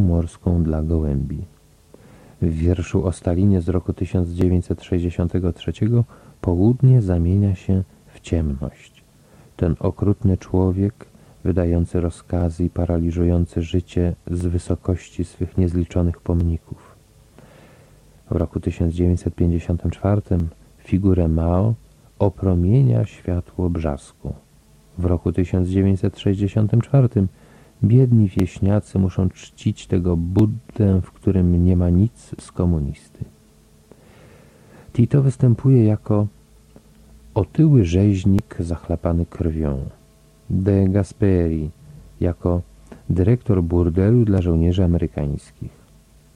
morską dla gołębi. W wierszu o Stalinie z roku 1963 południe zamienia się w ciemność. Ten okrutny człowiek, wydający rozkazy i paraliżujący życie z wysokości swych niezliczonych pomników. W roku 1954 figurę Mao opromienia światło brzasku. W roku 1964 biedni wieśniacy muszą czcić tego Buddę, w którym nie ma nic z komunisty. Tito występuje jako otyły rzeźnik zachlapany krwią. De Gasperi jako dyrektor burdelu dla żołnierzy amerykańskich.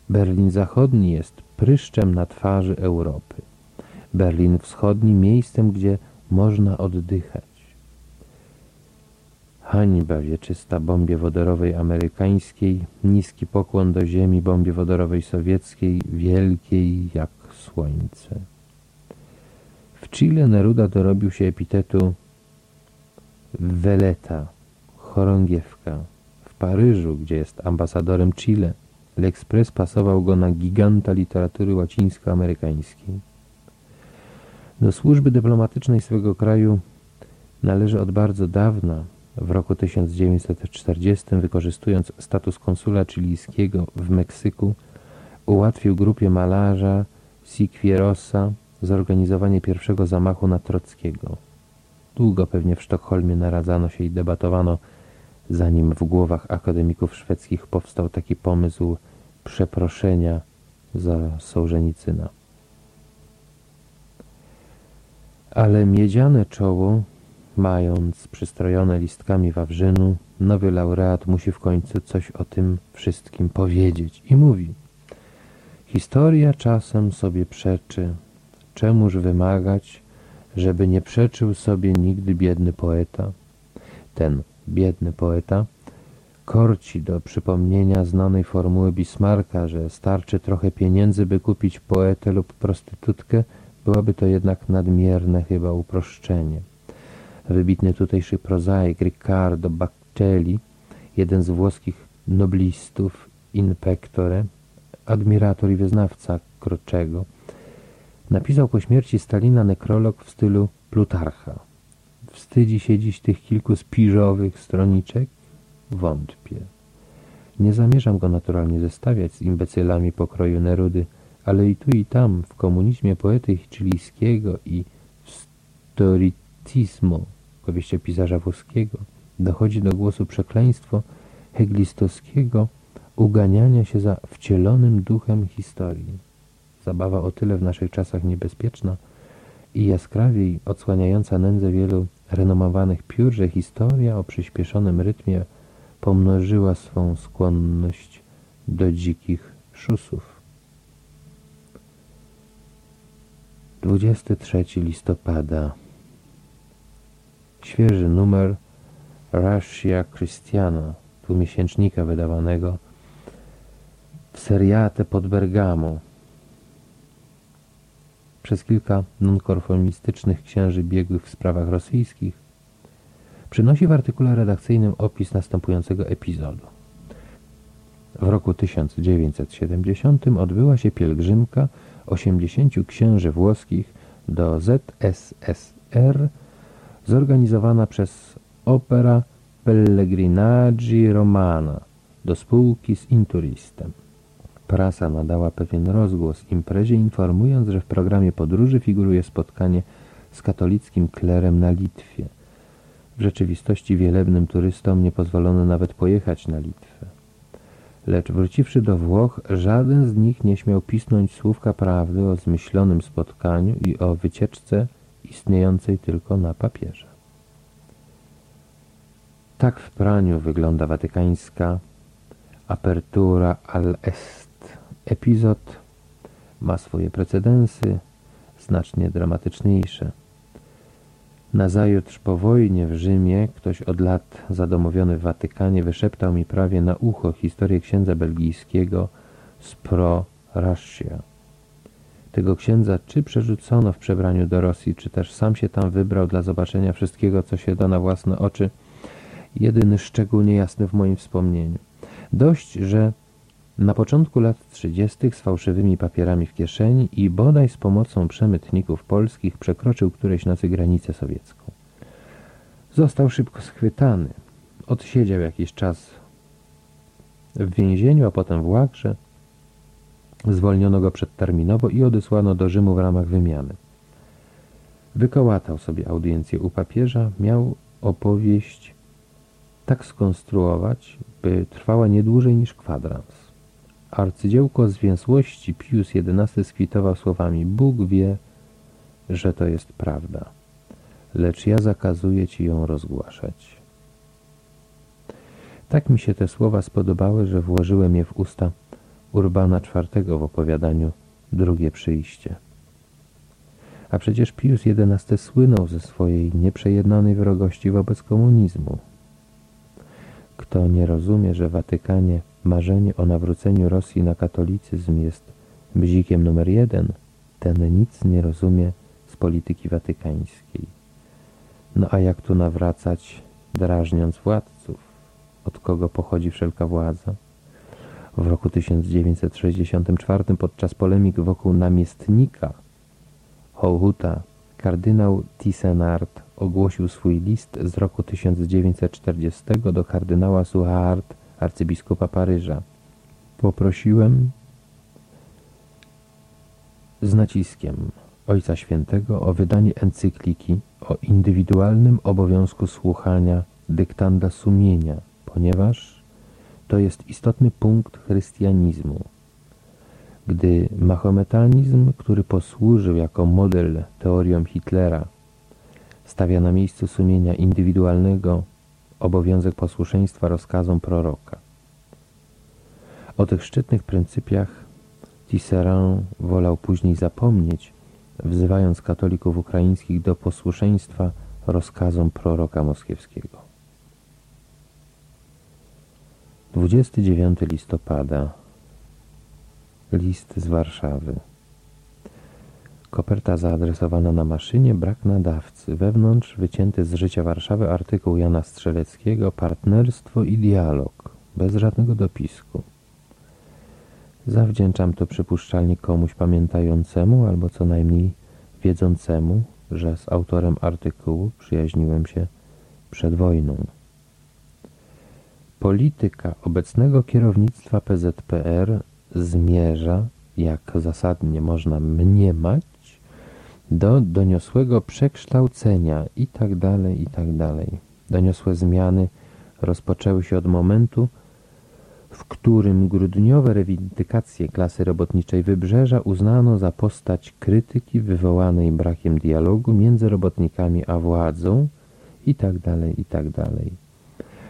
Berlin Zachodni jest pryszczem na twarzy Europy. Berlin Wschodni miejscem, gdzie można oddychać. Hańba wieczysta bombie wodorowej amerykańskiej, niski pokłon do ziemi bombie wodorowej sowieckiej, wielkiej jak słońce. W Chile Neruda dorobił się epitetu Veleta, chorągiewka. W Paryżu, gdzie jest ambasadorem Chile, L'Express pasował go na giganta literatury łacińsko-amerykańskiej. Do służby dyplomatycznej swego kraju należy od bardzo dawna, w roku 1940, wykorzystując status konsula chilijskiego w Meksyku, ułatwił grupie malarza Siquierosa zorganizowanie pierwszego zamachu na Trockiego. Długo pewnie w Sztokholmie naradzano się i debatowano, zanim w głowach akademików szwedzkich powstał taki pomysł przeproszenia za Sołżenicyna. Ale miedziane czoło, mając przystrojone listkami wawrzynu, nowy laureat musi w końcu coś o tym wszystkim powiedzieć i mówi Historia czasem sobie przeczy, czemuż wymagać, żeby nie przeczył sobie nigdy biedny poeta. Ten biedny poeta korci do przypomnienia znanej formuły Bismarcka, że starczy trochę pieniędzy, by kupić poetę lub prostytutkę, byłaby to jednak nadmierne chyba uproszczenie. Wybitny tutejszy prozaik Riccardo Baccelli, jeden z włoskich noblistów in pectore, admirator i wyznawca Kroczego, napisał po śmierci Stalina nekrolog w stylu Plutarcha. Wstydzi się dziś tych kilku spiżowych stroniczek? Wątpię. Nie zamierzam go naturalnie zestawiać z imbecylami pokroju Nerudy, ale i tu i tam w komunizmie poety chilijskiego i w storycismo powieściopisarza włoskiego dochodzi do głosu przekleństwo heglistowskiego uganiania się za wcielonym duchem historii. Zabawa o tyle w naszych czasach niebezpieczna i jaskrawiej odsłaniająca nędzę wielu renomowanych piór, że historia o przyspieszonym rytmie pomnożyła swą skłonność do dzikich szusów. 23 listopada Świeży numer Russia Christiana, dwumiesięcznika wydawanego w seriate pod Bergamo przez kilka nonkonformistycznych księży biegłych w sprawach rosyjskich, przynosi w artykule redakcyjnym opis następującego epizodu. W roku 1970 odbyła się pielgrzymka 80 księży włoskich do ZSSR zorganizowana przez Opera Pellegrinaggi Romana do spółki z Inturistem. Prasa nadała pewien rozgłos imprezie, informując, że w programie podróży figuruje spotkanie z katolickim klerem na Litwie. W rzeczywistości wielebnym turystom nie pozwolono nawet pojechać na Litwę. Lecz wróciwszy do Włoch, żaden z nich nie śmiał pisnąć słówka prawdy o zmyślonym spotkaniu i o wycieczce istniejącej tylko na papierze. Tak w praniu wygląda watykańska apertura al est. Epizod ma swoje precedensy, znacznie dramatyczniejsze. Nazajutrz po wojnie w Rzymie ktoś od lat zadomowiony w Watykanie wyszeptał mi prawie na ucho historię księdza belgijskiego z Pro Russia. Tego księdza czy przerzucono w przebraniu do Rosji, czy też sam się tam wybrał dla zobaczenia wszystkiego, co się da na własne oczy, jedyny szczegół niejasny w moim wspomnieniu. Dość, że na początku lat 30. z fałszywymi papierami w kieszeni i bodaj z pomocą przemytników polskich przekroczył któreś nocy granicę sowiecką. Został szybko schwytany. Odsiedział jakiś czas w więzieniu, a potem w Łagrze. Zwolniono go przedterminowo i odesłano do Rzymu w ramach wymiany. Wykołatał sobie audiencję u papieża, miał opowieść tak skonstruować, by trwała nie dłużej niż kwadrans. Arcydziełko zwięzłości Pius XI skwitował słowami Bóg wie, że to jest prawda, lecz ja zakazuję Ci ją rozgłaszać. Tak mi się te słowa spodobały, że włożyłem je w usta Urbana IV w opowiadaniu Drugie przyjście. A przecież Pius XI słynął ze swojej nieprzejednanej wrogości wobec komunizmu. Kto nie rozumie, że Watykanie marzenie o nawróceniu Rosji na katolicyzm jest bzikiem numer jeden, ten nic nie rozumie z polityki watykańskiej. No a jak tu nawracać, drażniąc władców? Od kogo pochodzi wszelka władza? W roku 1964 podczas polemik wokół namiestnika Hołhuta kardynał Tissenard ogłosił swój list z roku 1940 do kardynała Suhard, arcybiskupa Paryża. Poprosiłem z naciskiem Ojca Świętego o wydanie encykliki o indywidualnym obowiązku słuchania dyktanda sumienia, ponieważ to jest istotny punkt chrystianizmu. Gdy mahometanizm, który posłużył jako model teoriom Hitlera, stawia na miejscu sumienia indywidualnego obowiązek posłuszeństwa rozkazom proroka. O tych szczytnych pryncypiach Tisserand wolał później zapomnieć, wzywając katolików ukraińskich do posłuszeństwa rozkazom proroka moskiewskiego. 29 listopada List z Warszawy Koperta zaadresowana na maszynie, brak nadawcy. Wewnątrz wycięty z życia Warszawy artykuł Jana Strzeleckiego Partnerstwo i dialog. Bez żadnego dopisku. Zawdzięczam to przypuszczalnie komuś pamiętającemu albo co najmniej wiedzącemu, że z autorem artykułu przyjaźniłem się przed wojną. Polityka obecnego kierownictwa PZPR zmierza, jak zasadnie można mniemać, do doniosłego przekształcenia i tak dalej, i tak. Doniosłe zmiany rozpoczęły się od momentu, w którym grudniowe rewindykacje klasy robotniczej Wybrzeża uznano za postać krytyki wywołanej brakiem dialogu między robotnikami a władzą i tak dalej, i dalej.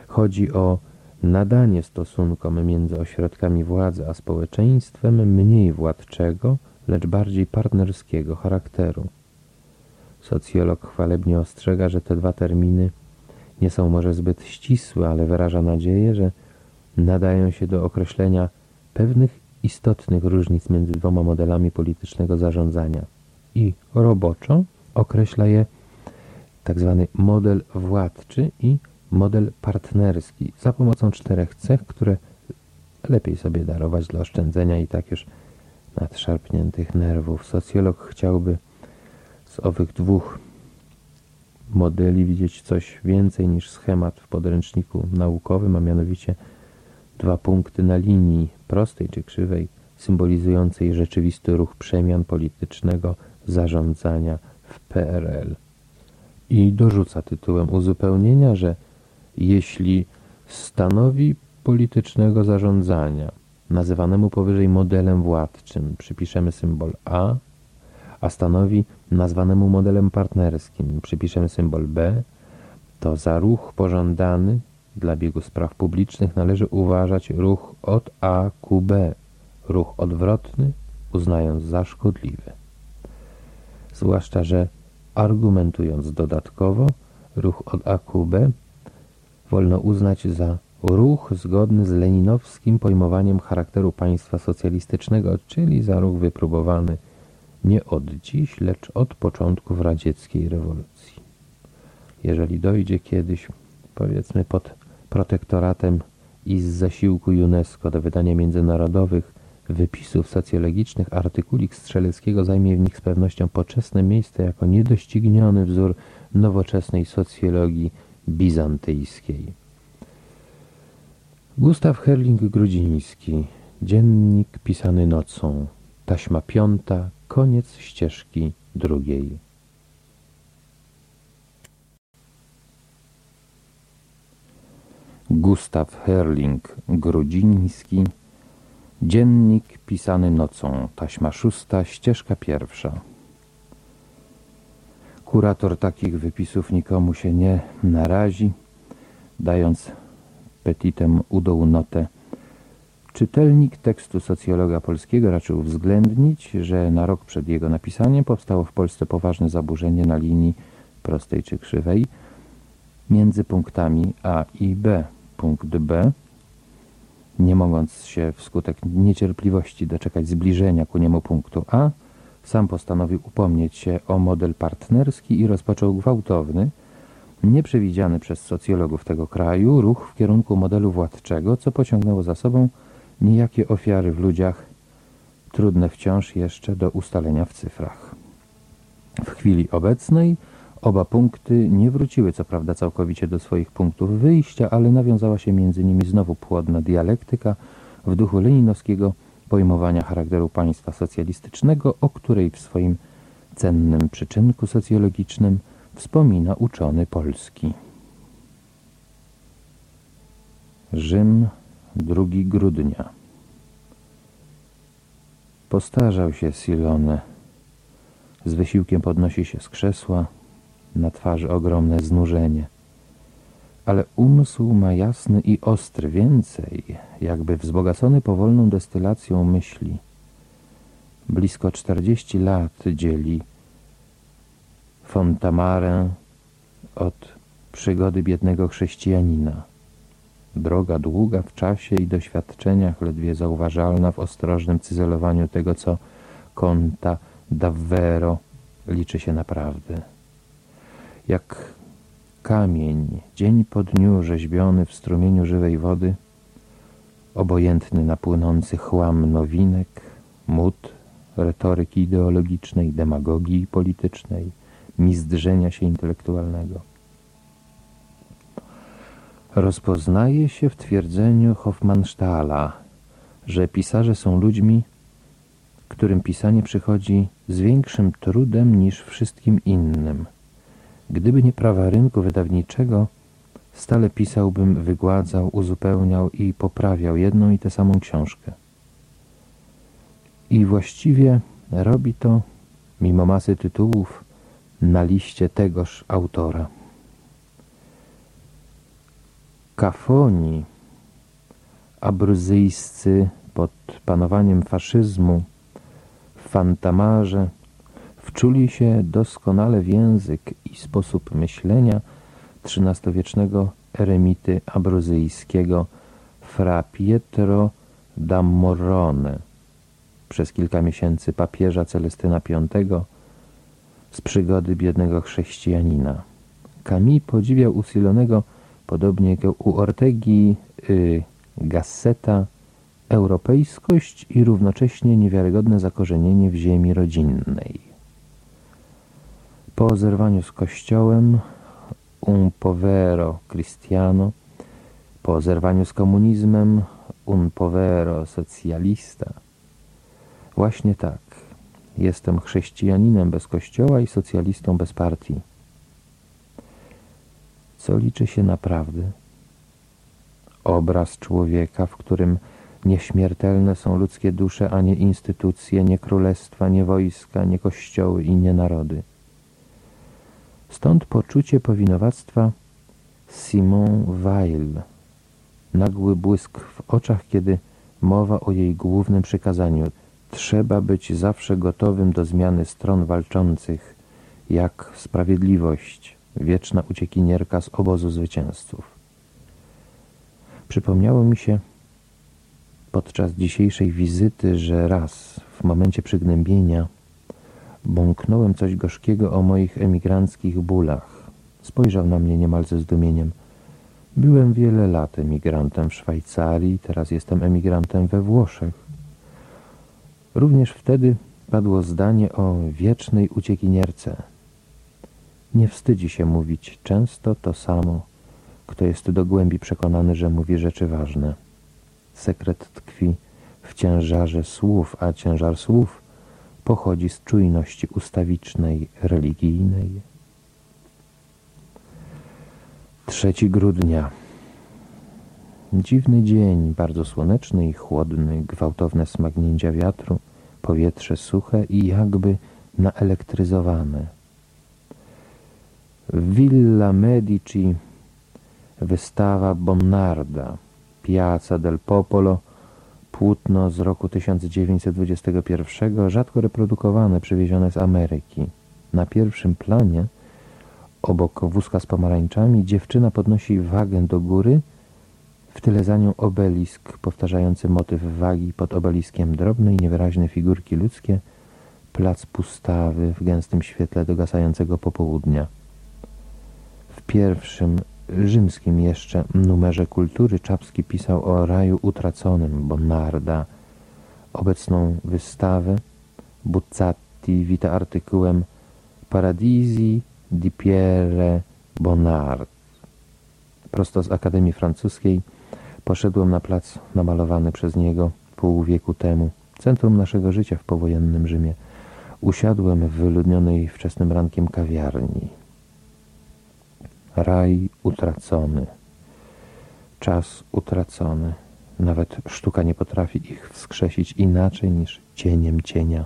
Chodzi o nadanie stosunkom między ośrodkami władzy a społeczeństwem mniej władczego, lecz bardziej partnerskiego charakteru. Socjolog chwalebnie ostrzega, że te dwa terminy nie są może zbyt ścisłe, ale wyraża nadzieję, że nadają się do określenia pewnych istotnych różnic między dwoma modelami politycznego zarządzania. I roboczo określa je tzw. Tak model władczy i model partnerski za pomocą czterech cech, które lepiej sobie darować dla oszczędzenia i tak już nadszarpniętych nerwów. Socjolog chciałby z owych dwóch modeli widzieć coś więcej niż schemat w podręczniku naukowym, a mianowicie dwa punkty na linii prostej czy krzywej, symbolizującej rzeczywisty ruch przemian politycznego zarządzania w PRL. I dorzuca tytułem uzupełnienia, że jeśli stanowi politycznego zarządzania nazywanemu powyżej modelem władczym przypiszemy symbol A, a stanowi nazwanemu modelem partnerskim przypiszemy symbol B, to za ruch pożądany dla biegu spraw publicznych należy uważać ruch od A ku B, ruch odwrotny uznając za szkodliwy. Zwłaszcza, że argumentując dodatkowo, ruch od A ku B wolno uznać za ruch zgodny z leninowskim pojmowaniem charakteru państwa socjalistycznego, czyli za ruch wypróbowany nie od dziś, lecz od początków radzieckiej rewolucji. Jeżeli dojdzie kiedyś, powiedzmy pod protektoratem i z zasiłku UNESCO do wydania międzynarodowych wypisów socjologicznych artykulik Strzeleckiego zajmie w nich z pewnością poczesne miejsce jako niedościgniony wzór nowoczesnej socjologii bizantyjskiej. Gustaw Herling-Grudziński Dziennik pisany nocą Taśma piąta Koniec ścieżki drugiej Gustaw Herling-Grudziński Dziennik pisany nocą, taśma szósta, ścieżka pierwsza. Kurator takich wypisów nikomu się nie narazi, dając petitem udą notę. Czytelnik tekstu socjologa polskiego raczył uwzględnić, że na rok przed jego napisaniem powstało w Polsce poważne zaburzenie na linii prostej czy krzywej między punktami A i B. Punkt B nie mogąc się wskutek niecierpliwości doczekać zbliżenia ku niemu punktu A, sam postanowił upomnieć się o model partnerski i rozpoczął gwałtowny, nieprzewidziany przez socjologów tego kraju ruch w kierunku modelu władczego, co pociągnęło za sobą niejakie ofiary w ludziach, trudne wciąż jeszcze do ustalenia w cyfrach. W chwili obecnej Oba punkty nie wróciły co prawda całkowicie do swoich punktów wyjścia, ale nawiązała się między nimi znowu płodna dialektyka w duchu leninowskiego pojmowania charakteru państwa socjalistycznego, o której w swoim cennym przyczynku socjologicznym wspomina uczony polski. Rzym, 2 grudnia. Postarzał się Silone. Z wysiłkiem podnosi się z krzesła, na twarzy ogromne znużenie. Ale umysł ma jasny i ostry, więcej, jakby wzbogacony powolną destylacją myśli. Blisko czterdzieści lat dzieli Fontamarę od przygody biednego chrześcijanina. Droga długa w czasie i doświadczeniach, ledwie zauważalna w ostrożnym cyzelowaniu tego, co konta davvero liczy się naprawdę jak kamień, dzień po dniu rzeźbiony w strumieniu żywej wody, obojętny na płynący chłam nowinek, mód, retoryki ideologicznej, demagogii politycznej, mizdrzenia się intelektualnego. Rozpoznaje się w twierdzeniu Hofmannsthala, że pisarze są ludźmi, którym pisanie przychodzi z większym trudem niż wszystkim innym – Gdyby nie prawa rynku wydawniczego, stale pisałbym, wygładzał, uzupełniał i poprawiał jedną i tę samą książkę. I właściwie robi to, mimo masy tytułów, na liście tegoż autora. Kafoni, abruzyjscy pod panowaniem faszyzmu, Fantamarze, wczuli się doskonale w język i sposób myślenia XIII-wiecznego eremity abruzyjskiego fra Pietro da Morrone, przez kilka miesięcy papieża Celestyna V z przygody biednego chrześcijanina. Camille podziwiał u Silonego, podobnie jak u Ortegi y, Gasseta, europejskość i równocześnie niewiarygodne zakorzenienie w ziemi rodzinnej. Po zerwaniu z Kościołem un povero cristiano, po zerwaniu z komunizmem un povero socjalista. Właśnie tak. Jestem chrześcijaninem bez kościoła i socjalistą bez partii. Co liczy się naprawdę? Obraz człowieka, w którym nieśmiertelne są ludzkie dusze, a nie instytucje, nie królestwa, nie wojska, nie kościoły i nie narody. Stąd poczucie powinowactwa Simon Weil, nagły błysk w oczach, kiedy mowa o jej głównym przykazaniu. Trzeba być zawsze gotowym do zmiany stron walczących, jak sprawiedliwość, wieczna uciekinierka z obozu zwycięzców. Przypomniało mi się podczas dzisiejszej wizyty, że raz w momencie przygnębienia Bąknąłem coś gorzkiego o moich emigranckich bólach. Spojrzał na mnie niemal ze zdumieniem. Byłem wiele lat emigrantem w Szwajcarii, teraz jestem emigrantem we Włoszech. Również wtedy padło zdanie o wiecznej uciekinierce. Nie wstydzi się mówić często to samo, kto jest do głębi przekonany, że mówi rzeczy ważne. Sekret tkwi w ciężarze słów, a ciężar słów pochodzi z czujności ustawicznej, religijnej. 3 grudnia. Dziwny dzień, bardzo słoneczny i chłodny, gwałtowne smagnięcia wiatru, powietrze suche i jakby naelektryzowane. Villa Medici, wystawa Bonnarda, Piazza del Popolo, płótno z roku 1921, rzadko reprodukowane, przywiezione z Ameryki. Na pierwszym planie, obok wózka z pomarańczami, dziewczyna podnosi wagę do góry, w tyle za nią obelisk powtarzający motyw wagi pod obeliskiem drobne i niewyraźne figurki ludzkie, plac pustawy w gęstym świetle dogasającego popołudnia. W pierwszym rzymskim jeszcze numerze kultury Czapski pisał o raju utraconym Bonarda. Obecną wystawę Buzzati wita artykułem Paradisi di Pierre Bonnard. Prosto z Akademii Francuskiej poszedłem na plac namalowany przez niego pół wieku temu, centrum naszego życia w powojennym Rzymie. Usiadłem w wyludnionej wczesnym rankiem kawiarni. Raj utracony. Czas utracony. Nawet sztuka nie potrafi ich wskrzesić inaczej niż cieniem cienia.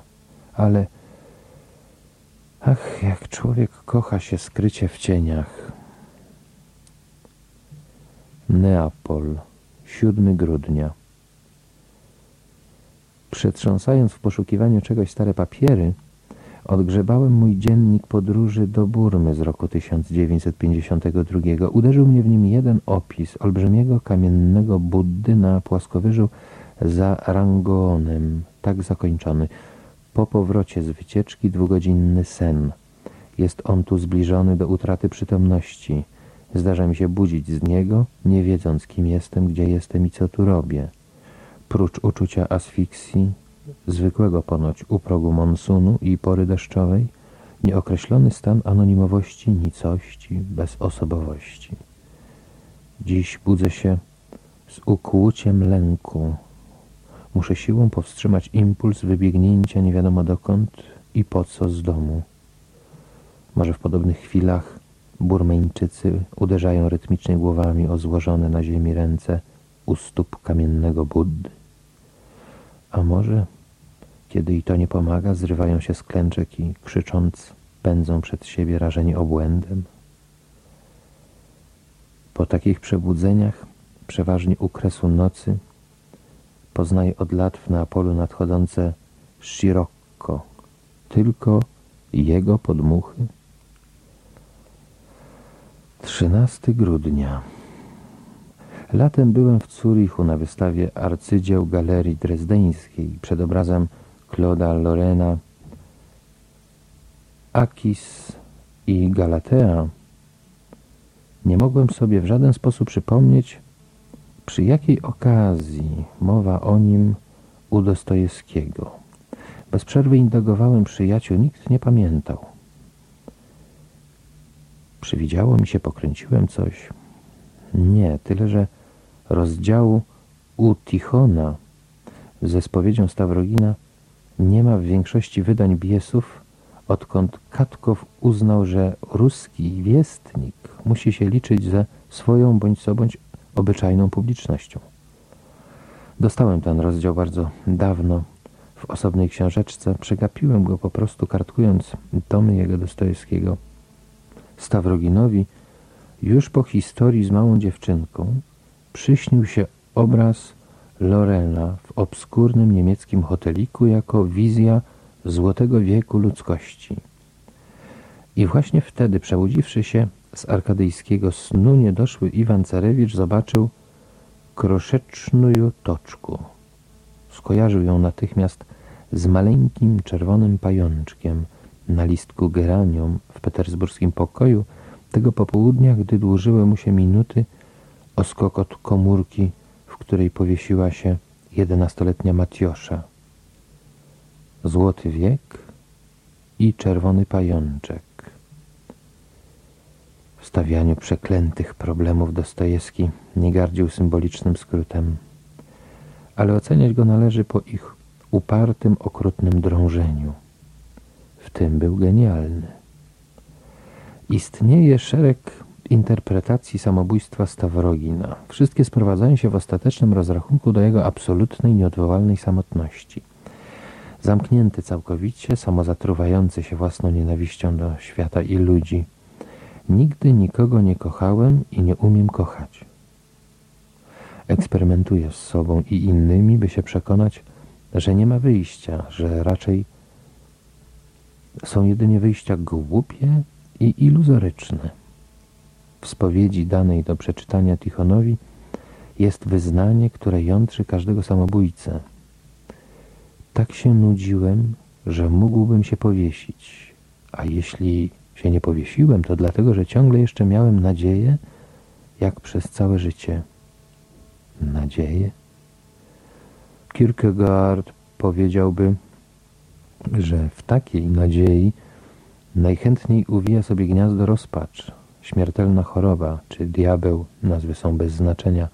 Ale ach, jak człowiek kocha się skrycie w cieniach. Neapol, 7 grudnia. Przetrząsając w poszukiwaniu czegoś stare papiery, Odgrzebałem mój dziennik podróży do Burmy z roku 1952. Uderzył mnie w nim jeden opis olbrzymiego kamiennego Buddy na płaskowyżu za Rangonem, tak zakończony. Po powrocie z wycieczki dwugodzinny sen. Jest on tu zbliżony do utraty przytomności. Zdarza mi się budzić z niego, nie wiedząc kim jestem, gdzie jestem i co tu robię. Prócz uczucia asfiksji, zwykłego ponoć u progu monsunu i pory deszczowej, nieokreślony stan anonimowości, nicości, bezosobowości. Dziś budzę się z ukłuciem lęku. Muszę siłą powstrzymać impuls wybiegnięcia nie wiadomo dokąd i po co z domu. Może w podobnych chwilach burmeńczycy uderzają rytmicznie głowami o złożone na ziemi ręce u stóp kamiennego Buddy. A może kiedy i to nie pomaga, zrywają się z klęczek i krzycząc pędzą przed siebie rażeni obłędem. Po takich przebudzeniach, przeważnie u kresu nocy, poznaję od lat w Neapolu nadchodzące Scirocco, tylko jego podmuchy. 13 grudnia. Latem byłem w Zurichu na wystawie arcydzieł Galerii Drezdeńskiej przed obrazem Claude'a Lorena, Akis i Galatea, nie mogłem sobie w żaden sposób przypomnieć, przy jakiej okazji mowa o nim u Dostojewskiego. Bez przerwy indagowałem przyjaciół, nikt nie pamiętał. Przywidziało mi się, pokręciłem coś. Nie, tyle, że rozdziału u Tichona ze spowiedzią Stawrogina nie ma w większości wydań biesów, odkąd Katkow uznał, że ruski wiestnik musi się liczyć ze swoją bądź co bądź obyczajną publicznością. Dostałem ten rozdział bardzo dawno w osobnej książeczce. Przegapiłem go po prostu kartkując tomy jego Dostojewskiego. Stawroginowi już po historii z małą dziewczynką przyśnił się obraz Lorena w obskurnym niemieckim hoteliku jako wizja złotego wieku ludzkości. I właśnie wtedy, przebudziwszy się z arkadyjskiego snu, niedoszły Iwan Carewicz zobaczył kroszeczną toczku. Skojarzył ją natychmiast z maleńkim czerwonym pajączkiem na listku geranium w petersburskim pokoju tego popołudnia, gdy dłużyły mu się minuty o skokot komórki, w której powiesiła się jedenastoletnia Matiosza. Złoty wiek i czerwony pajączek. W stawianiu przeklętych problemów Dostojewski nie gardził symbolicznym skrótem, ale oceniać go należy po ich upartym, okrutnym drążeniu. W tym był genialny. Istnieje szereg interpretacji samobójstwa Stawrogina. Wszystkie sprowadzają się w ostatecznym rozrachunku do jego absolutnej, nieodwołalnej samotności. Zamknięty całkowicie, samozatruwający się własną nienawiścią do świata i ludzi. Nigdy nikogo nie kochałem i nie umiem kochać. Eksperymentuję z sobą i innymi, by się przekonać, że nie ma wyjścia, że raczej są jedynie wyjścia głupie i iluzoryczne. W spowiedzi danej do przeczytania Tichonowi jest wyznanie, które jątrzy każdego samobójcę. Tak się nudziłem, że mógłbym się powiesić, a jeśli się nie powiesiłem, to dlatego, że ciągle jeszcze miałem nadzieję, jak przez całe życie. Nadzieję? Kierkegaard powiedziałby, że w takiej nadziei najchętniej uwija sobie gniazdo rozpacz. Śmiertelna choroba, czy diabeł, nazwy są bez znaczenia,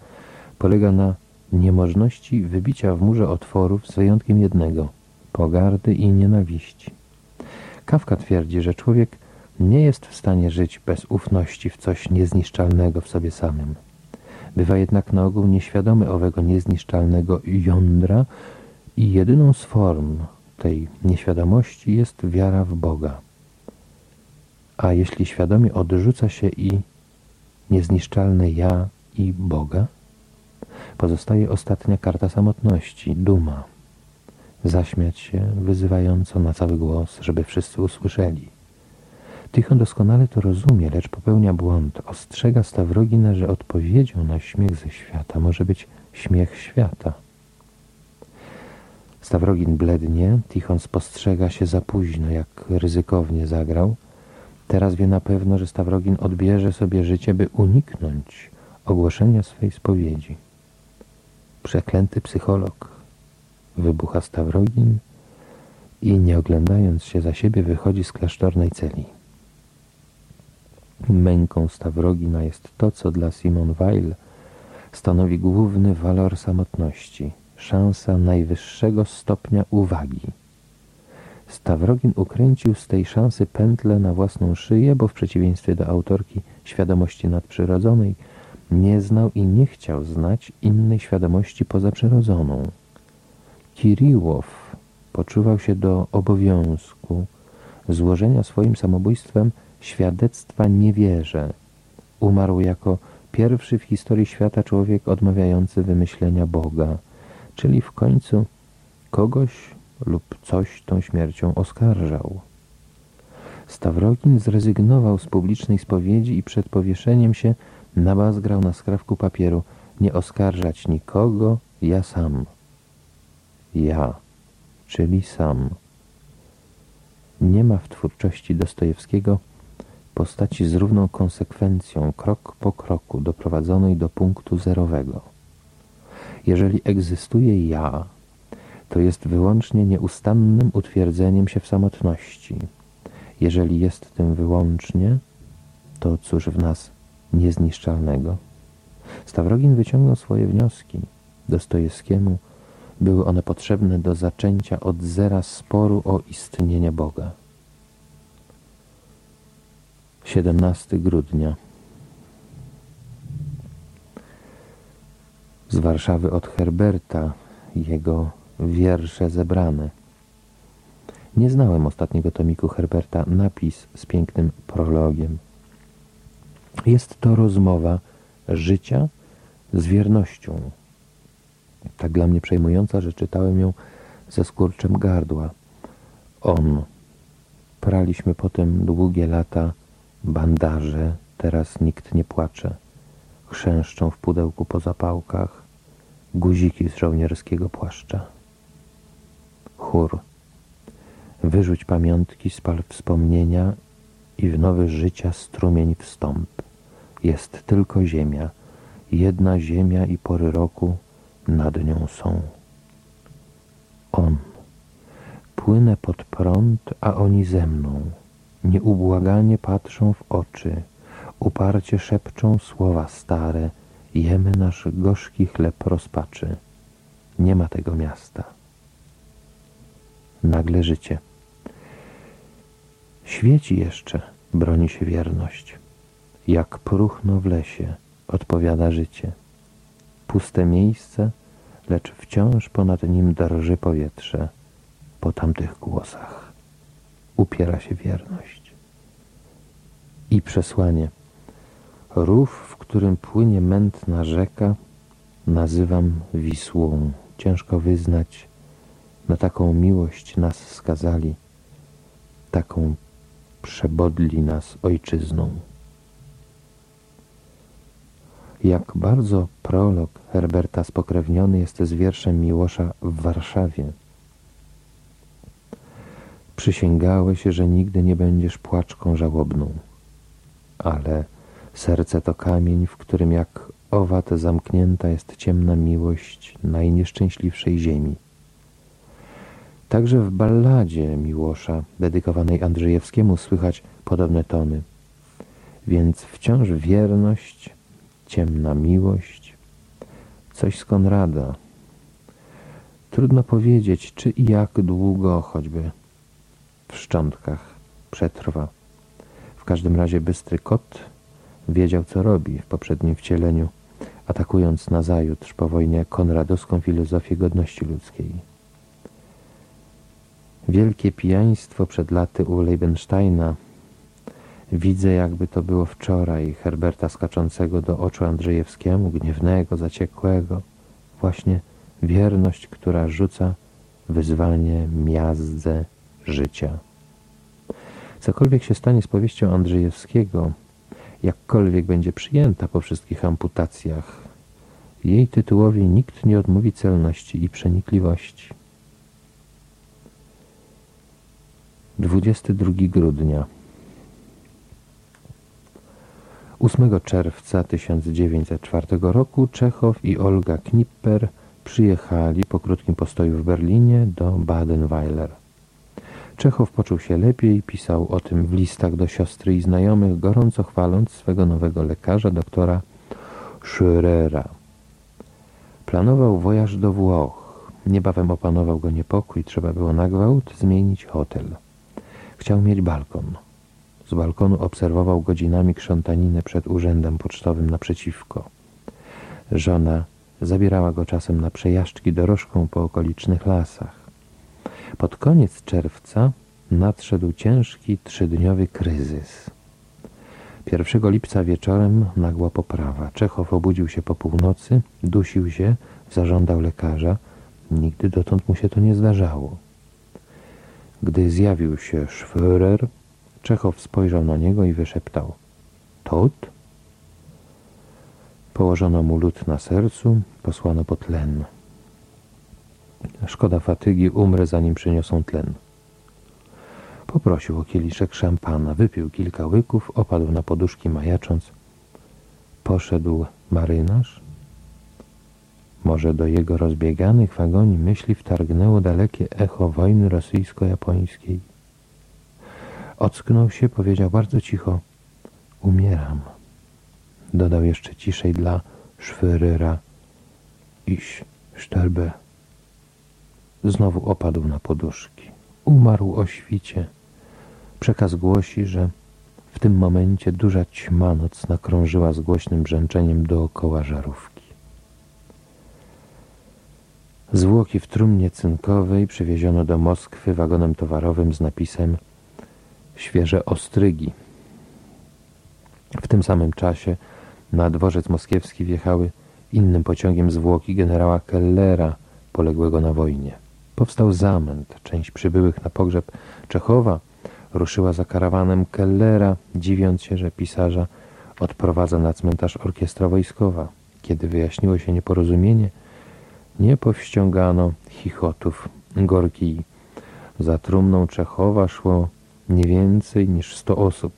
polega na niemożności wybicia w murze otworów z wyjątkiem jednego – pogardy i nienawiści. Kawka twierdzi, że człowiek nie jest w stanie żyć bez ufności w coś niezniszczalnego w sobie samym. Bywa jednak na ogół nieświadomy owego niezniszczalnego jądra i jedyną z form tej nieświadomości jest wiara w Boga. A jeśli świadomie odrzuca się i niezniszczalne ja i Boga, pozostaje ostatnia karta samotności, duma. Zaśmiać się wyzywająco na cały głos, żeby wszyscy usłyszeli. Tychon doskonale to rozumie, lecz popełnia błąd. Ostrzega Stawrogina, że odpowiedzią na śmiech ze świata może być śmiech świata. Stawrogin blednie, Tichon spostrzega się za późno, jak ryzykownie zagrał. Teraz wie na pewno, że Stawrogin odbierze sobie życie, by uniknąć ogłoszenia swej spowiedzi. Przeklęty psycholog, wybucha Stawrogin i nie oglądając się za siebie wychodzi z klasztornej celi. Męką Stawrogina jest to, co dla Simon Weil stanowi główny walor samotności, szansa najwyższego stopnia uwagi. Stawrogin ukręcił z tej szansy pętlę na własną szyję, bo w przeciwieństwie do autorki świadomości nadprzyrodzonej nie znał i nie chciał znać innej świadomości pozaprzyrodzoną. Kiriłow poczuwał się do obowiązku złożenia swoim samobójstwem świadectwa nie wierzę. Umarł jako pierwszy w historii świata człowiek odmawiający wymyślenia Boga, czyli w końcu kogoś lub coś tą śmiercią oskarżał. Stawrogin zrezygnował z publicznej spowiedzi i przed powieszeniem się nabazgrał na skrawku papieru nie oskarżać nikogo, ja sam. Ja, czyli sam. Nie ma w twórczości Dostojewskiego postaci z równą konsekwencją, krok po kroku, doprowadzonej do punktu zerowego. Jeżeli egzystuje ja, to jest wyłącznie nieustannym utwierdzeniem się w samotności. Jeżeli jest tym wyłącznie, to cóż w nas niezniszczalnego? Stawrogin wyciągnął swoje wnioski. Dostojewskiemu były one potrzebne do zaczęcia od zera sporu o istnienie Boga. 17 grudnia Z Warszawy od Herberta jego wiersze zebrane. Nie znałem ostatniego tomiku Herberta, napis z pięknym prologiem. Jest to rozmowa życia z wiernością. Tak dla mnie przejmująca, że czytałem ją ze skurczem gardła. On. Praliśmy potem długie lata bandaże, teraz nikt nie płacze. Chrzęszczą w pudełku po zapałkach guziki z żołnierskiego płaszcza. Chór. Wyrzuć pamiątki, spal wspomnienia i w nowy życia strumień wstąp. Jest tylko ziemia, jedna ziemia i pory roku nad nią są. On. Płynę pod prąd, a oni ze mną. Nieubłaganie patrzą w oczy, uparcie szepczą słowa stare, jemy nasz gorzki chleb rozpaczy. Nie ma tego miasta. Nagle życie. Świeci jeszcze, broni się wierność. Jak próchno w lesie, odpowiada życie. Puste miejsce, lecz wciąż ponad nim drży powietrze. Po tamtych głosach upiera się wierność. I przesłanie. Rów, w którym płynie mętna rzeka, nazywam Wisłą. Ciężko wyznać, na taką miłość nas skazali, taką przebodli nas ojczyzną. Jak bardzo prolog Herberta spokrewniony jest z wierszem Miłosza w Warszawie. Przysięgałeś, że nigdy nie będziesz płaczką żałobną, ale serce to kamień, w którym jak owad zamknięta jest ciemna miłość najnieszczęśliwszej ziemi. Także w balladzie Miłosza, dedykowanej Andrzejewskiemu, słychać podobne tony. Więc wciąż wierność, ciemna miłość, coś z Konrada. Trudno powiedzieć, czy i jak długo, choćby w szczątkach, przetrwa. W każdym razie bystry kot wiedział, co robi w poprzednim wcieleniu, atakując nazajutrz po wojnie konradowską filozofię godności ludzkiej. Wielkie pijaństwo przed laty u Leibensteina. Widzę, jakby to było wczoraj, Herberta skaczącego do oczu Andrzejewskiemu, gniewnego, zaciekłego. Właśnie wierność, która rzuca wyzwanie miazdze życia. Cokolwiek się stanie z powieścią Andrzejewskiego, jakkolwiek będzie przyjęta po wszystkich amputacjach, jej tytułowi nikt nie odmówi celności i przenikliwości. 22 grudnia 8 czerwca 1904 roku Czechow i Olga Knipper przyjechali po krótkim postoju w Berlinie do Badenweiler. Czechow poczuł się lepiej, pisał o tym w listach do siostry i znajomych, gorąco chwaląc swego nowego lekarza, doktora Schröera. Planował wojaż do Włoch. Niebawem opanował go niepokój, trzeba było na gwałt zmienić hotel. Chciał mieć balkon. Z balkonu obserwował godzinami krzątaninę przed urzędem pocztowym naprzeciwko. Żona zabierała go czasem na przejażdżki dorożką po okolicznych lasach. Pod koniec czerwca nadszedł ciężki trzydniowy kryzys. 1 lipca wieczorem nagła poprawa. Czechow obudził się po północy, dusił się, zażądał lekarza. Nigdy dotąd mu się to nie zdarzało. Gdy zjawił się Schwörer, Czechow spojrzał na niego i wyszeptał — Tot? Położono mu lód na sercu, posłano po tlen. Szkoda fatygi, umrę zanim przyniosą tlen. Poprosił o kieliszek szampana, wypił kilka łyków, opadł na poduszki majacząc. Poszedł marynarz, może do jego rozbieganych wagoni myśli wtargnęło dalekie echo wojny rosyjsko-japońskiej. Ocknął się, powiedział bardzo cicho — umieram. Dodał jeszcze ciszej dla Szwyryra — iś szterbe. Znowu opadł na poduszki. Umarł o świcie. Przekaz głosi, że w tym momencie duża ćma nocna krążyła z głośnym brzęczeniem dookoła żarówki. Zwłoki w trumnie cynkowej przywieziono do Moskwy wagonem towarowym z napisem Świeże ostrygi. W tym samym czasie na dworzec moskiewski wjechały innym pociągiem zwłoki generała Kellera, poległego na wojnie. Powstał zamęt. Część przybyłych na pogrzeb Czechowa ruszyła za karawanem Kellera, dziwiąc się, że pisarza odprowadza na cmentarz orkiestra wojskowa. Kiedy wyjaśniło się nieporozumienie, nie powściągano chichotów gorki. Za trumną Czechowa szło nie więcej niż sto osób.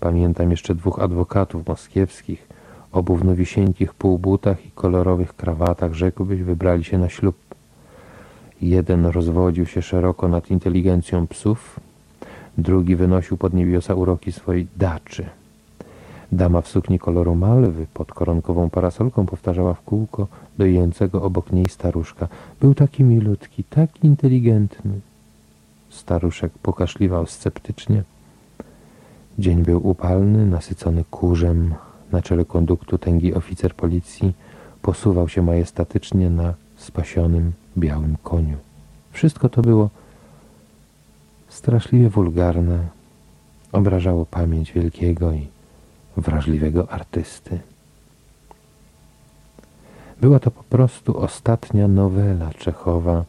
Pamiętam jeszcze dwóch adwokatów moskiewskich, Obu w nowisieńkich półbutach i kolorowych krawatach rzekłbyś wybrali się na ślub. Jeden rozwodził się szeroko nad inteligencją psów, drugi wynosił pod niebiosa uroki swojej daczy. Dama w sukni koloru malwy pod koronkową parasolką powtarzała w kółko dojącego obok niej staruszka. Był taki milutki, taki inteligentny. Staruszek pokaszliwał sceptycznie. Dzień był upalny, nasycony kurzem. Na czele konduktu tęgi oficer policji posuwał się majestatycznie na spasionym białym koniu. Wszystko to było straszliwie wulgarne, obrażało pamięć wielkiego i wrażliwego artysty. Była to po prostu ostatnia nowela Czechowa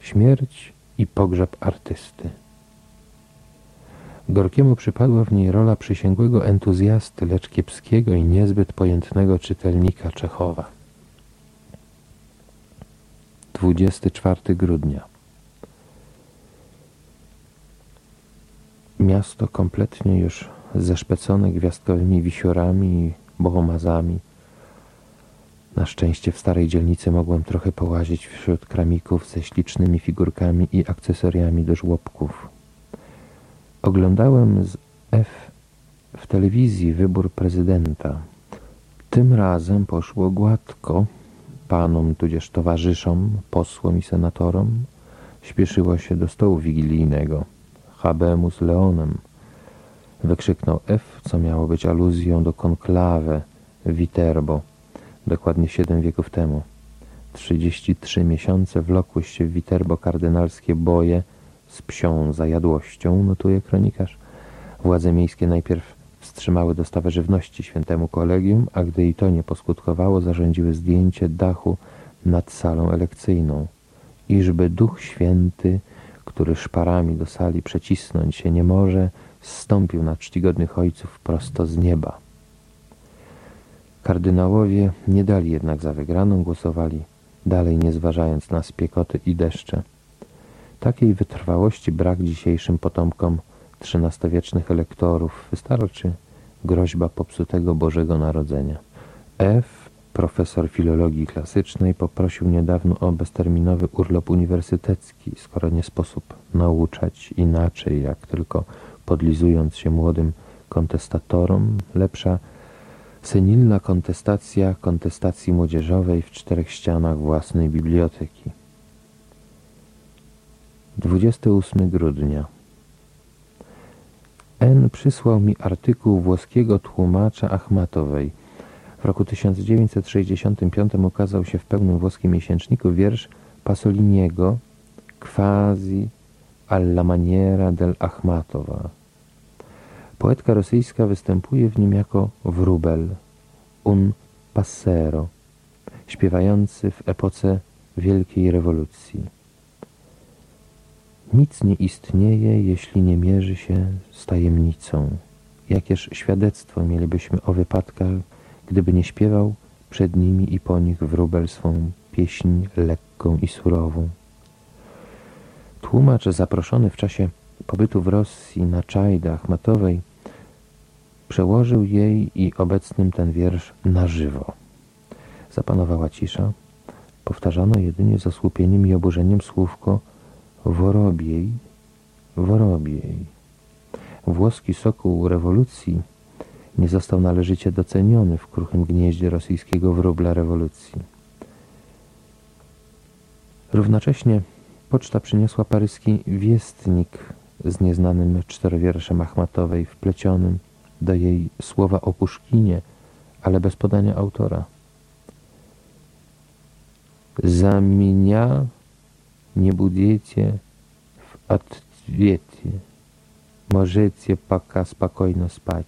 Śmierć i pogrzeb artysty. Gorkiemu przypadła w niej rola przysięgłego entuzjasty, lecz kiepskiego i niezbyt pojętnego czytelnika Czechowa. 24 grudnia Miasto kompletnie już zeszpecone gwiazdkowymi wisiorami i bohomazami. Na szczęście w starej dzielnicy mogłem trochę połazić wśród kramików ze ślicznymi figurkami i akcesoriami do żłobków. Oglądałem z F w telewizji wybór prezydenta. Tym razem poszło gładko. Panom, tudzież towarzyszom, posłom i senatorom śpieszyło się do stołu wigilijnego. Habemus Leonem wykrzyknął F, co miało być aluzją do konklawe Viterbo, dokładnie siedem wieków temu. Trzydzieści trzy miesiące wlokły się w Viterbo kardynalskie boje z psią zajadłością, notuje kronikarz. Władze miejskie najpierw wstrzymały dostawę żywności świętemu kolegium, a gdy i to nie poskutkowało, zarządziły zdjęcie dachu nad salą elekcyjną. Iżby Duch Święty, który szparami do sali przecisnąć się nie może, zstąpił na czcigodnych ojców prosto z nieba. Kardynałowie nie dali jednak za wygraną, głosowali dalej nie zważając na spiekoty i deszcze. Takiej wytrwałości brak dzisiejszym potomkom trzynastowiecznych elektorów. Wystarczy groźba popsutego Bożego Narodzenia. F., profesor filologii klasycznej, poprosił niedawno o bezterminowy urlop uniwersytecki, skoro nie sposób nauczać inaczej, jak tylko podlizując się młodym kontestatorom, lepsza senilna kontestacja kontestacji młodzieżowej w czterech ścianach własnej biblioteki. 28 grudnia N. przysłał mi artykuł włoskiego tłumacza Achmatowej. W roku 1965 ukazał się w pełnym włoskim miesięczniku wiersz Pasoliniego Quasi alla maniera del Achmatowa. Poetka rosyjska występuje w nim jako wróbel, un passero, śpiewający w epoce wielkiej rewolucji. Nic nie istnieje, jeśli nie mierzy się z tajemnicą. Jakież świadectwo mielibyśmy o wypadkach, gdyby nie śpiewał przed nimi i po nich wróbel swą pieśń lekką i surową. Tłumacz zaproszony w czasie pobytu w Rosji na czajdę Achmatowej przełożył jej i obecnym ten wiersz na żywo. Zapanowała cisza. Powtarzano jedynie z osłupieniem i oburzeniem słówko Worobiej, Worobiej. Włoski sokół rewolucji nie został należycie doceniony w kruchym gnieździe rosyjskiego wróbla rewolucji. Równocześnie poczta przyniosła paryski wiestnik z nieznanym czterowierszem Achmatowej wplecionym do jej słowa o Puszkinie, ale bez podania autora. Zamienia nie будете w ответе. Możecie пока spokojno spać.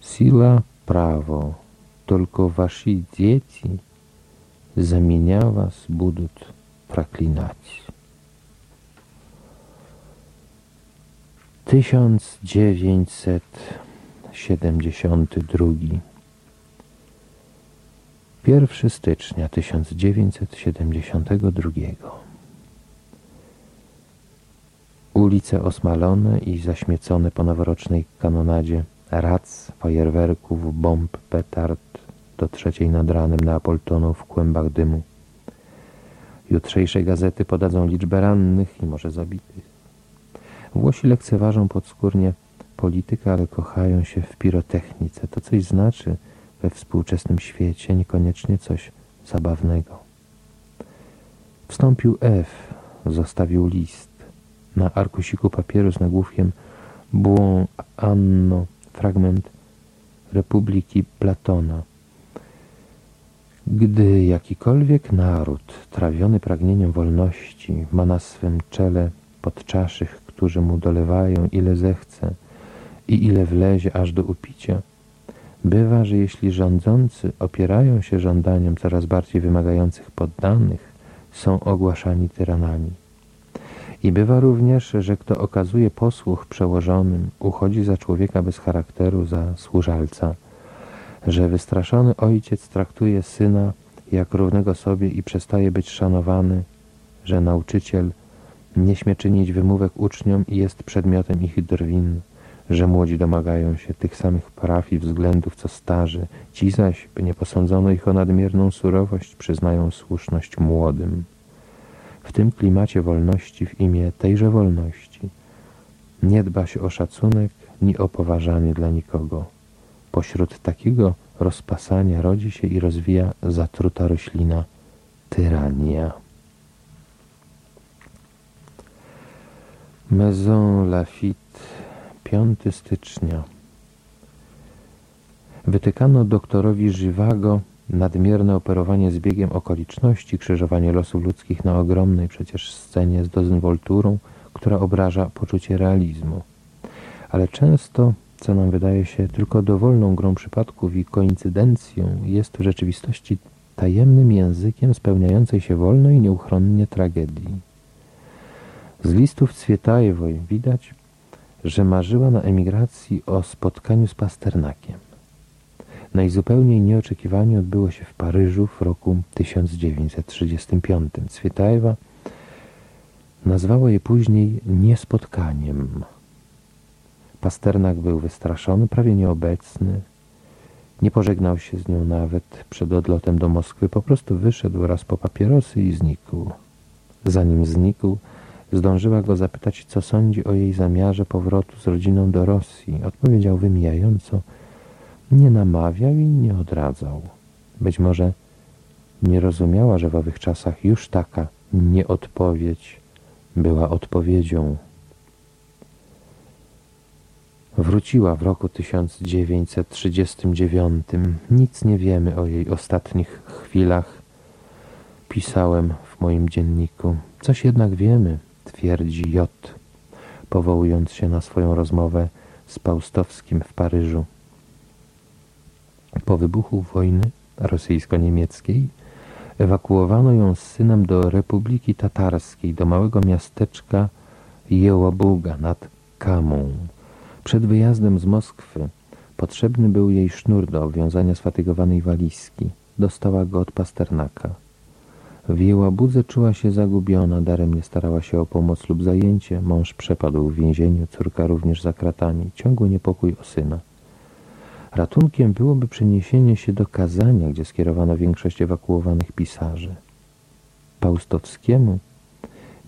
Сила право, только ваши дети за меня вас будут przeklinać. 1972 1 stycznia 1972 Ulice osmalone i zaśmiecone po noworocznej kanonadzie rac, fajerwerków, bomb, petard do trzeciej nad ranem Neapoltonu w kłębach dymu. Jutrzejsze gazety podadzą liczbę rannych i może zabitych. Włosi lekceważą podskórnie politykę, ale kochają się w pirotechnice. To coś znaczy we współczesnym świecie, niekoniecznie coś zabawnego. Wstąpił F, zostawił list. Na arkusiku papieru z nagłówkiem Buon anno, fragment Republiki Platona. Gdy jakikolwiek naród, trawiony pragnieniem wolności, ma na swym czele podczaszych, którzy mu dolewają ile zechce i ile wlezie aż do upicia, bywa, że jeśli rządzący opierają się żądaniom coraz bardziej wymagających poddanych, są ogłaszani tyranami. I bywa również, że kto okazuje posłuch przełożonym, uchodzi za człowieka bez charakteru, za służalca, że wystraszony ojciec traktuje syna jak równego sobie i przestaje być szanowany, że nauczyciel nie śmie czynić wymówek uczniom i jest przedmiotem ich drwin, że młodzi domagają się tych samych praw i względów co starzy, ci zaś, by nie posądzono ich o nadmierną surowość, przyznają słuszność młodym. W tym klimacie wolności w imię tejże wolności nie dba się o szacunek ni o poważanie dla nikogo. Pośród takiego rozpasania rodzi się i rozwija zatruta roślina tyrania. Maison Lafitte, 5 stycznia. Wytykano doktorowi Żywago nadmierne operowanie zbiegiem okoliczności, krzyżowanie losów ludzkich na ogromnej przecież scenie z dezynwolturą, która obraża poczucie realizmu. Ale często, co nam wydaje się tylko dowolną grą przypadków i koincydencją, jest w rzeczywistości tajemnym językiem spełniającej się wolno i nieuchronnie tragedii. Z listów Cwietajwoj widać, że marzyła na emigracji o spotkaniu z Pasternakiem. Najzupełniej nieoczekiwanie odbyło się w Paryżu w roku 1935. Cwietajwa nazwała je później niespotkaniem. Pasternak był wystraszony, prawie nieobecny. Nie pożegnał się z nią nawet przed odlotem do Moskwy. Po prostu wyszedł raz po papierosy i znikł. Zanim znikł, Zdążyła go zapytać, co sądzi o jej zamiarze powrotu z rodziną do Rosji. Odpowiedział wymijająco. Nie namawiał i nie odradzał. Być może nie rozumiała, że w owych czasach już taka nieodpowiedź była odpowiedzią. Wróciła w roku 1939. Nic nie wiemy o jej ostatnich chwilach. Pisałem w moim dzienniku. Coś jednak wiemy twierdzi J, powołując się na swoją rozmowę z Paustowskim w Paryżu. Po wybuchu wojny rosyjsko-niemieckiej ewakuowano ją z synem do Republiki Tatarskiej, do małego miasteczka Jełabuga nad Kamą. Przed wyjazdem z Moskwy potrzebny był jej sznur do obwiązania sfatygowanej walizki. Dostała go od Pasternaka. W Jełabudze czuła się zagubiona, daremnie starała się o pomoc lub zajęcie. Mąż przepadł w więzieniu, córka również za kratami. Ciągły niepokój o syna. Ratunkiem byłoby przeniesienie się do Kazania, gdzie skierowano większość ewakuowanych pisarzy. Paustowskiemu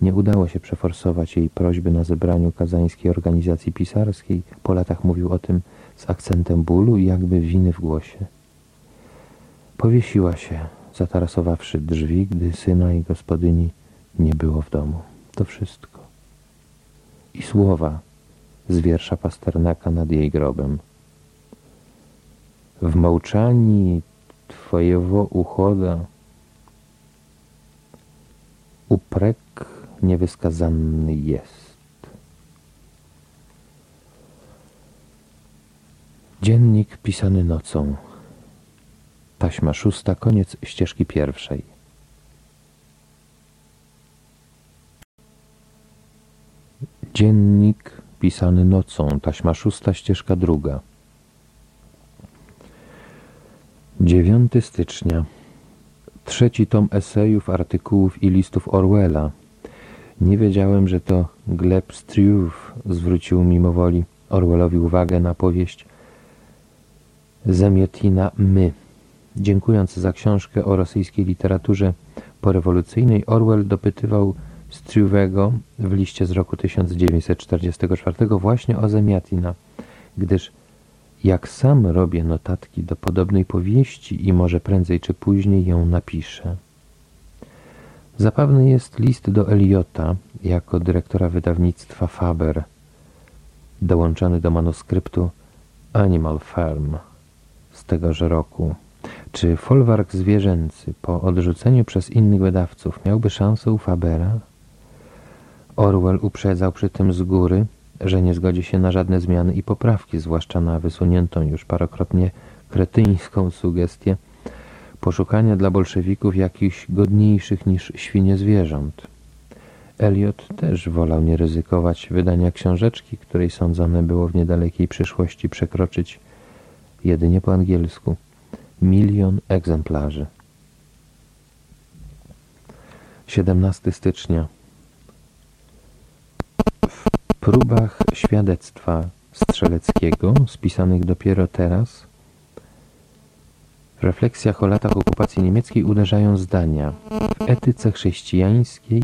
nie udało się przeforsować jej prośby na zebraniu kazańskiej organizacji pisarskiej. Po latach mówił o tym z akcentem bólu i jakby winy w głosie. Powiesiła się, zatarasowawszy drzwi, gdy syna i gospodyni nie było w domu. To wszystko. I słowa z wiersza Pasternaka nad jej grobem. W małczani Twojego uchoda uprek niewyskazany jest. Dziennik pisany nocą Taśma szósta, koniec ścieżki pierwszej. Dziennik pisany nocą, taśma szósta, ścieżka druga. 9 stycznia. Trzeci tom esejów, artykułów i listów Orwella. Nie wiedziałem, że to Gleb Struve zwrócił mimowoli Orwellowi uwagę na powieść Zemiotina My. Dziękując za książkę o rosyjskiej literaturze porewolucyjnej, Orwell dopytywał Struwego w liście z roku 1944 właśnie o Zemiatina, gdyż jak sam robię notatki do podobnej powieści i może prędzej czy później ją napiszę. Zapewne jest list do Eliota jako dyrektora wydawnictwa Faber, dołączony do manuskryptu Animal Farm z tegoż roku. Czy folwark zwierzęcy po odrzuceniu przez innych wydawców miałby szansę u Fabera? Orwell uprzedzał przy tym z góry, że nie zgodzi się na żadne zmiany i poprawki, zwłaszcza na wysuniętą już parokrotnie kretyńską sugestię poszukania dla bolszewików jakichś godniejszych niż świnie zwierząt. Eliot też wolał nie ryzykować wydania książeczki, której sądzone było w niedalekiej przyszłości przekroczyć jedynie po angielsku milion egzemplarzy. 17 stycznia W próbach świadectwa Strzeleckiego, spisanych dopiero teraz, w refleksjach o latach okupacji niemieckiej uderzają zdania. W etyce chrześcijańskiej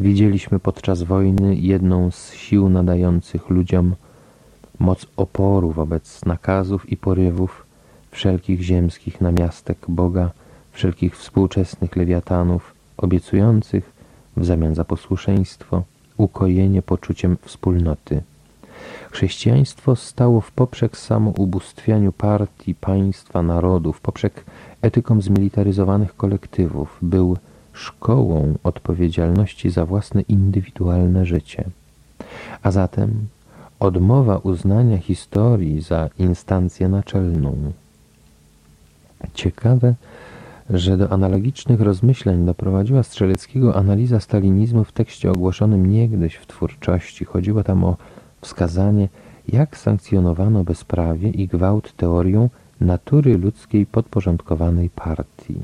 widzieliśmy podczas wojny jedną z sił nadających ludziom moc oporu wobec nakazów i porywów wszelkich ziemskich namiastek Boga, wszelkich współczesnych lewiatanów, obiecujących w zamian za posłuszeństwo ukojenie poczuciem wspólnoty. Chrześcijaństwo stało w poprzek samoubóstwianiu partii, państwa, narodów, poprzek etykom zmilitaryzowanych kolektywów. Był szkołą odpowiedzialności za własne indywidualne życie. A zatem odmowa uznania historii za instancję naczelną. Ciekawe, że do analogicznych rozmyśleń doprowadziła Strzeleckiego analiza stalinizmu w tekście ogłoszonym niegdyś w twórczości. Chodziło tam o wskazanie, jak sankcjonowano bezprawie i gwałt teorią natury ludzkiej podporządkowanej partii.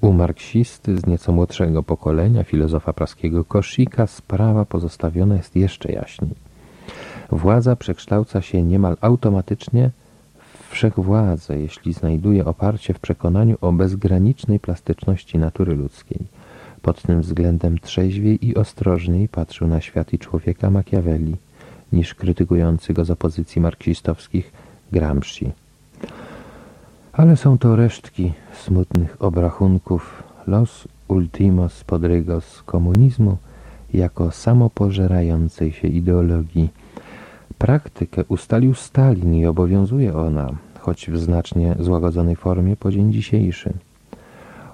U marksisty z nieco młodszego pokolenia, filozofa praskiego Koszika, sprawa pozostawiona jest jeszcze jaśniej. Władza przekształca się niemal automatycznie w wszechwładzę, jeśli znajduje oparcie w przekonaniu o bezgranicznej plastyczności natury ludzkiej. Pod tym względem trzeźwiej i ostrożniej patrzył na świat i człowieka Machiavelli niż krytykujący go z opozycji marksistowskich Gramsci. Ale są to resztki smutnych obrachunków los ultimos podrygos komunizmu jako samopożerającej się ideologii. Praktykę ustalił Stalin i obowiązuje ona, choć w znacznie złagodzonej formie po dzień dzisiejszy.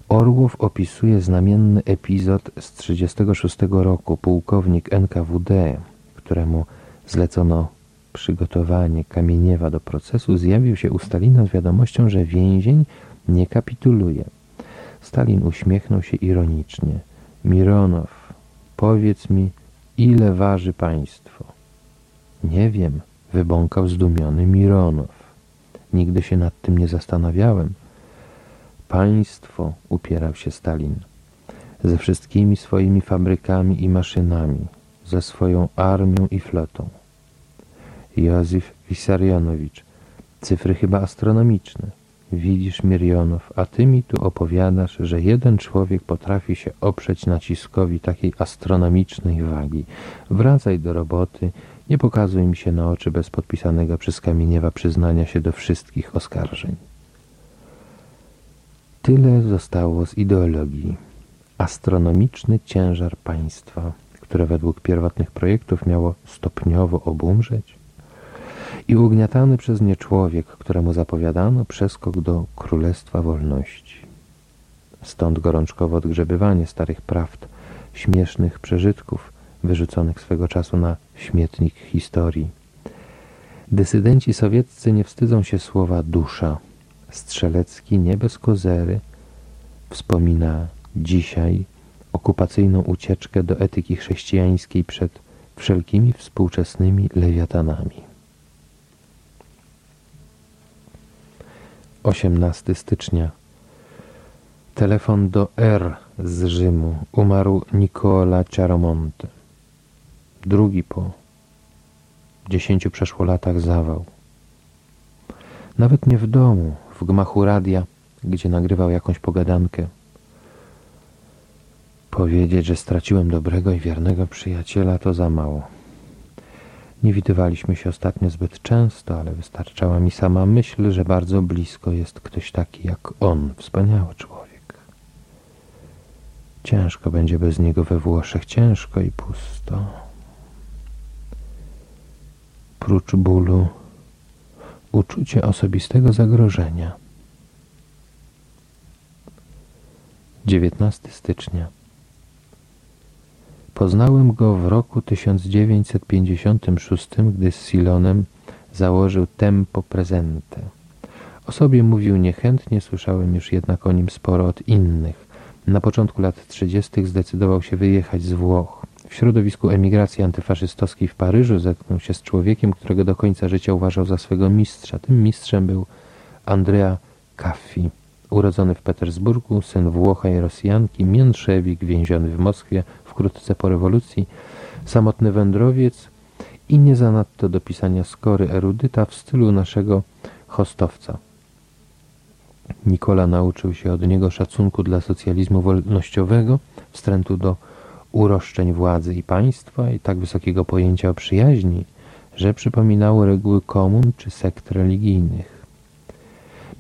Orłow opisuje znamienny epizod z 1936 roku. Pułkownik NKWD, któremu zlecono przygotowanie Kamieniewa do procesu, zjawił się u Stalina z wiadomością, że więzień nie kapituluje. Stalin uśmiechnął się ironicznie. Mironow, powiedz mi, ile waży państwo? Nie wiem, wybąkał zdumiony Mironow. Nigdy się nad tym nie zastanawiałem. Państwo, upierał się Stalin, ze wszystkimi swoimi fabrykami i maszynami, ze swoją armią i flotą. Józef Wisarionowicz, cyfry chyba astronomiczne. Widzisz, Mirionow, a ty mi tu opowiadasz, że jeden człowiek potrafi się oprzeć naciskowi takiej astronomicznej wagi. Wracaj do roboty, nie pokazuj mi się na oczy bez podpisanego przez Kamieniewa przyznania się do wszystkich oskarżeń. Tyle zostało z ideologii. Astronomiczny ciężar państwa, które według pierwotnych projektów miało stopniowo obumrzeć, i ugniatany przez nie człowiek, któremu zapowiadano przeskok do Królestwa Wolności. Stąd gorączkowe odgrzebywanie starych prawd, śmiesznych przeżytków, wyrzuconych swego czasu na śmietnik historii. Dysydenci sowieccy nie wstydzą się słowa dusza. Strzelecki nie bez kozery wspomina dzisiaj okupacyjną ucieczkę do etyki chrześcijańskiej przed wszelkimi współczesnymi lewiatanami. 18 stycznia. Telefon do R z Rzymu. Umarł Nicola Ciaromonte. Drugi po dziesięciu przeszło latach zawał. Nawet nie w domu, w gmachu radia, gdzie nagrywał jakąś pogadankę. Powiedzieć, że straciłem dobrego i wiernego przyjaciela, to za mało. Nie widywaliśmy się ostatnio zbyt często, ale wystarczała mi sama myśl, że bardzo blisko jest ktoś taki jak on, wspaniały człowiek. Ciężko będzie bez niego we Włoszech, ciężko i pusto. Prócz bólu, uczucie osobistego zagrożenia. 19 stycznia Poznałem go w roku 1956, gdy z Silonem założył Tempo Presente. O sobie mówił niechętnie, słyszałem już jednak o nim sporo od innych. Na początku lat 30. zdecydował się wyjechać z Włoch. W środowisku emigracji antyfaszystowskiej w Paryżu zetknął się z człowiekiem, którego do końca życia uważał za swego mistrza. Tym mistrzem był Andrea Caffi. Urodzony w Petersburgu, syn Włocha i Rosjanki, miętrzewik więziony w Moskwie wkrótce po rewolucji, samotny wędrowiec i nie zanadto do pisania skory erudyta w stylu naszego hostowca. Nikola nauczył się od niego szacunku dla socjalizmu wolnościowego, wstrętu do uroszczeń władzy i państwa i tak wysokiego pojęcia o przyjaźni, że przypominało reguły komun czy sekt religijnych.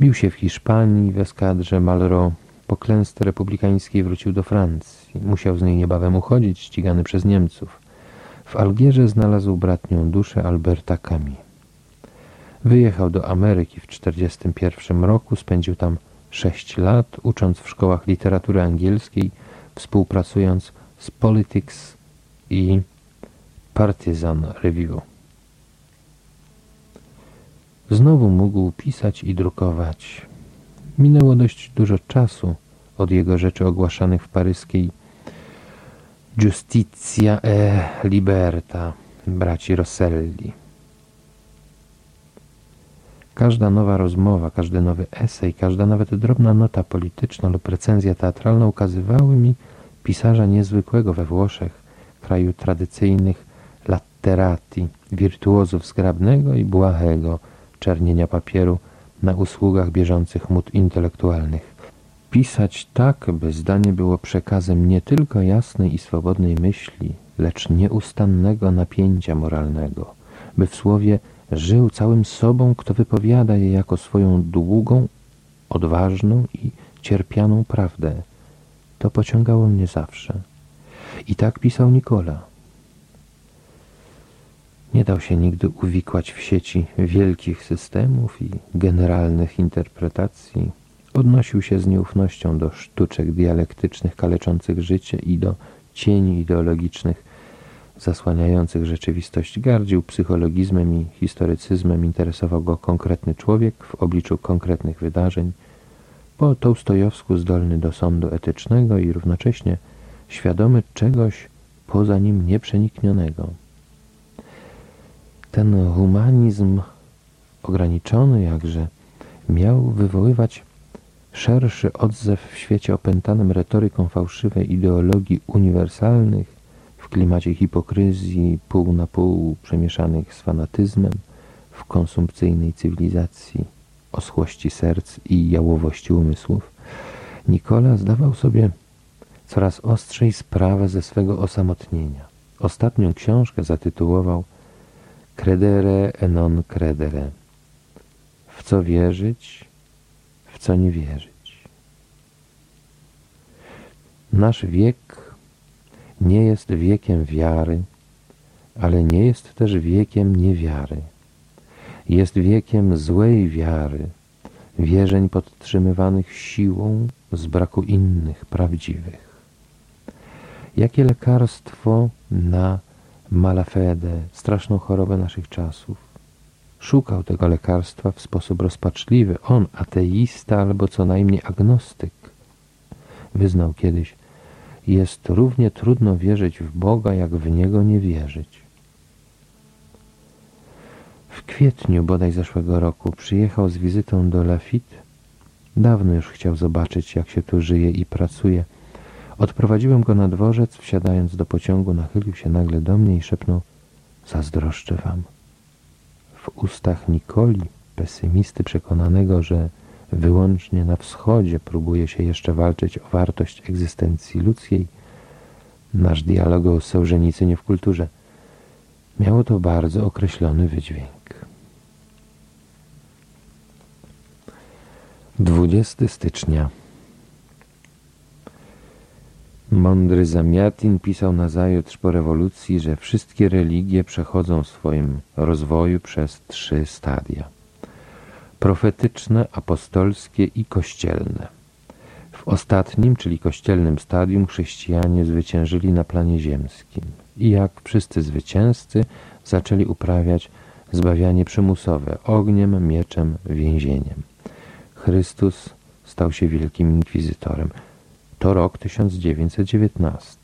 Bił się w Hiszpanii w eskadrze Malraux. Po klęsce republikańskiej wrócił do Francji. Musiał z niej niebawem uchodzić, ścigany przez Niemców. W Algierze znalazł bratnią duszę Alberta Camus. Wyjechał do Ameryki w 1941 roku, spędził tam sześć lat, ucząc w szkołach literatury angielskiej, współpracując z Politics i Partisan Review. Znowu mógł pisać i drukować. Minęło dość dużo czasu od jego rzeczy ogłaszanych w paryskiej Giustizia e Liberta braci Rosselli. Każda nowa rozmowa, każdy nowy esej, każda nawet drobna nota polityczna lub recenzja teatralna ukazywały mi pisarza niezwykłego we Włoszech, kraju tradycyjnych latterati, wirtuozów zgrabnego i błahego, czernienia papieru na usługach bieżących mód intelektualnych. Pisać tak, by zdanie było przekazem nie tylko jasnej i swobodnej myśli, lecz nieustannego napięcia moralnego, by w słowie żył całym sobą, kto wypowiada je jako swoją długą, odważną i cierpianą prawdę. To pociągało mnie zawsze. I tak pisał Nikola. Nie dał się nigdy uwikłać w sieci wielkich systemów i generalnych interpretacji. Odnosił się z nieufnością do sztuczek dialektycznych kaleczących życie i do cieni ideologicznych zasłaniających rzeczywistość. Gardził psychologizmem i historycyzmem, interesował go konkretny człowiek w obliczu konkretnych wydarzeń, po tołstojowsku zdolny do sądu etycznego i równocześnie świadomy czegoś poza nim nieprzeniknionego. Ten humanizm ograniczony jakże miał wywoływać szerszy odzew w świecie opętanym retoryką fałszywej ideologii uniwersalnych, w klimacie hipokryzji pół na pół przemieszanych z fanatyzmem, w konsumpcyjnej cywilizacji oschłości serc i jałowości umysłów. Nikola zdawał sobie coraz ostrzej sprawę ze swego osamotnienia. Ostatnią książkę zatytułował Credere e non credere. W co wierzyć, w co nie wierzyć. Nasz wiek nie jest wiekiem wiary, ale nie jest też wiekiem niewiary. Jest wiekiem złej wiary, wierzeń podtrzymywanych siłą z braku innych, prawdziwych. Jakie lekarstwo na malafede, straszną chorobę naszych czasów. Szukał tego lekarstwa w sposób rozpaczliwy. On, ateista albo co najmniej agnostyk. Wyznał kiedyś, jest równie trudno wierzyć w Boga, jak w Niego nie wierzyć. W kwietniu bodaj zeszłego roku przyjechał z wizytą do Lafitte. Dawno już chciał zobaczyć, jak się tu żyje i pracuje. Odprowadziłem go na dworzec, wsiadając do pociągu, nachylił się nagle do mnie i szepnął Zazdroszczę wam. W ustach Nikoli pesymisty przekonanego, że wyłącznie na wschodzie próbuje się jeszcze walczyć o wartość egzystencji ludzkiej, nasz dialog o Sołżenicynie w kulturze, miało to bardzo określony wydźwięk. 20 stycznia Mądry Zamiatin pisał nazajutrz po rewolucji, że wszystkie religie przechodzą w swoim rozwoju przez trzy stadia. Profetyczne, apostolskie i kościelne. W ostatnim, czyli kościelnym stadium chrześcijanie zwyciężyli na planie ziemskim i jak wszyscy zwycięzcy zaczęli uprawiać zbawianie przymusowe ogniem, mieczem, więzieniem. Chrystus stał się wielkim inkwizytorem. To rok 1919.